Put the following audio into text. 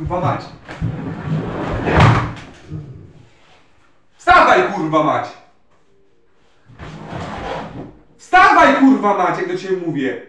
kurwa mać. Wstawaj, kurwa mać! Wstawaj, kurwa mać, jak do ciebie mówię!